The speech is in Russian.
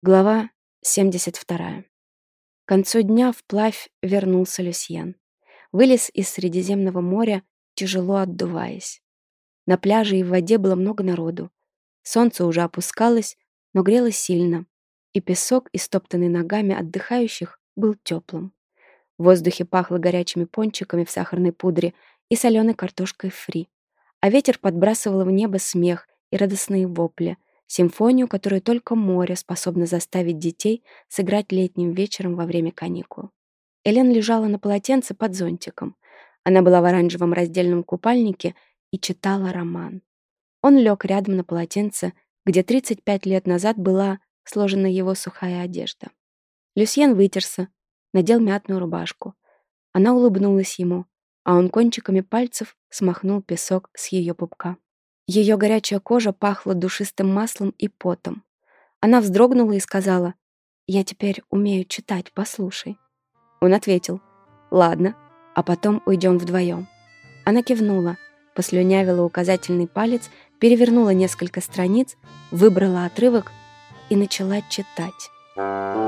Глава 72. К концу дня вплавь вернулся Люсьен. Вылез из Средиземного моря, тяжело отдуваясь. На пляже и в воде было много народу. Солнце уже опускалось, но грело сильно, и песок, истоптанный ногами отдыхающих, был теплым. В воздухе пахло горячими пончиками в сахарной пудре и соленой картошкой фри. А ветер подбрасывал в небо смех и радостные вопли — Симфонию, которую только море способно заставить детей сыграть летним вечером во время каникул. Элен лежала на полотенце под зонтиком. Она была в оранжевом раздельном купальнике и читала роман. Он лег рядом на полотенце, где 35 лет назад была сложена его сухая одежда. Люсьен вытерся, надел мятную рубашку. Она улыбнулась ему, а он кончиками пальцев смахнул песок с ее пупка. Ее горячая кожа пахла душистым маслом и потом. Она вздрогнула и сказала, «Я теперь умею читать, послушай». Он ответил, «Ладно, а потом уйдем вдвоем». Она кивнула, послюнявила указательный палец, перевернула несколько страниц, выбрала отрывок и начала читать.